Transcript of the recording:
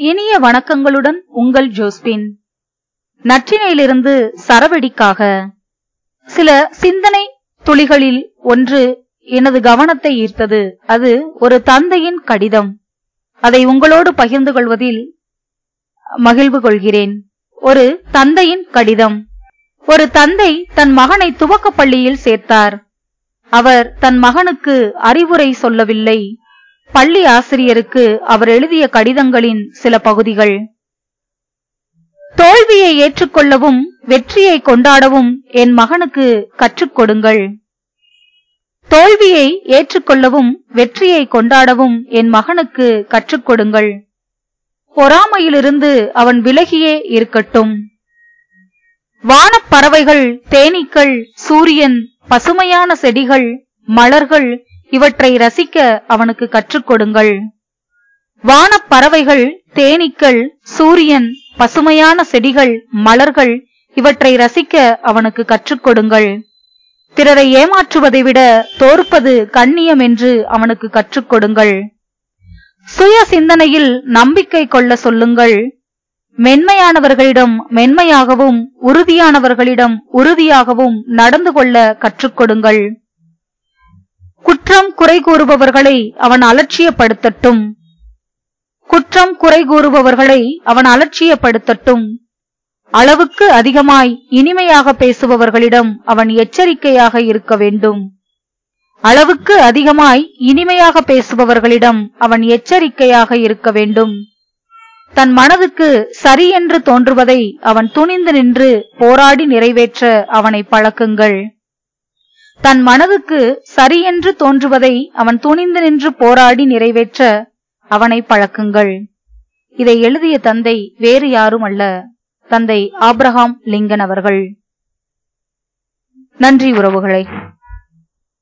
இனிய வணக்கங்களுடன் உங்கள் ஜோஸ்பின். நற்றினையிலிருந்து சரவெடிக்காக சில சிந்தனை துளிகளில் ஒன்று எனது கவனத்தை ஈர்த்தது. அது ஒரு தந்தையின் கடிதம். அதை உங்களோடு பகிர்ந்து கொள்வதில் மகிழ்வு கொள்கிறேன். ஒரு தந்தையின் கடிதம். ஒரு தந்தை தன் மகனை துவக்க பள்ளியில் சேர்த்தார். அவர் தன் மகனுக்கு அறிவுரை சொல்லவில்லை. பள்ளி ஆசிரியருக்கு அவர் எழுதிய கடிதங்களின் சில பகுதிகள். தோல்வியை ஏற்றுக்கொள்ளவும் வெற்றியை கொண்டாடவும் என் மகனுக்கு கற்றுக் கொடுங்கள். தோல்வியை ஏற்றுக்கொள்ளவும் வெற்றியை கொண்டாடவும் என் மகனுக்கு கற்றுக் கொடுங்கள். பொறாமையிலிருந்து அவன் விலகியே இருக்கட்டும். வானப்பறவைகள் தேனீக்கள் சூரியன் பசுமையான செடிகள் மலர்கள் இவற்றை ரசிக்க அவனுக்கு கற்றுக் கொடுங்கள். வானப்பறவைகள் தேனீக்கள் சூரியன் பசுமையான செடிகள் மலர்கள் இவற்றை ரசிக்க அவனுக்கு கற்றுக் கொடுங்கள். பிறரை ஏமாற்றுவதை விட தோற்பது கண்ணியம் என்று அவனுக்கு கற்றுக் கொடுங்கள். சுய சிந்தனையில் நம்பிக்கை கொள்ள சொல்லுங்கள். மென்மையானவர்களிடம் மென்மையாகவும் உறுதியானவர்களிடம் உறுதியாகவும் நடந்து கொள்ள கற்றுக் கொடுங்கள். குற்றம் குறை கூறுபவர்களை அவன் அலட்சியப்படுத்தட்டும். குற்றம் குறை கூறுபவர்களை அவன் அலட்சியப்படுத்தட்டும். அளவுக்கு அதிகமாய் இனிமையாக பேசுபவர்களிடம் அவன் எச்சரிக்கையாக இருக்க வேண்டும். அளவுக்கு அதிகமாய் இனிமையாக பேசுபவர்களிடம் அவன் எச்சரிக்கையாக இருக்க வேண்டும். தன் மனதுக்கு சரி என்று தோன்றுவதை அவன் துணிந்து நின்று போராடி நிறைவேற்ற அவனை பழக்குங்கள். தன் மனதுக்கு சரி என்று தோன்றுவதை அவன் துணிந்து நின்று போராடி நிறைவேற்ற அவனை பழக்குங்கள். இதை எழுதிய தந்தை வேறு யாரும் அல்ல. தந்தை ஆப்ரஹாம் லிங்கன் அவர்கள். நன்றி உறவுகளை.